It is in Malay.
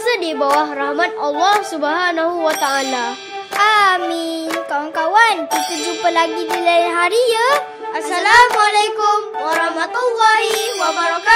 berpuasa di bawah rahmat Allah Subhanahu wa taala. Amin. Kawan-kawan, kita jumpa lagi di lain hari ya. Assalamualaikum warahmatullahi wabarakatuh.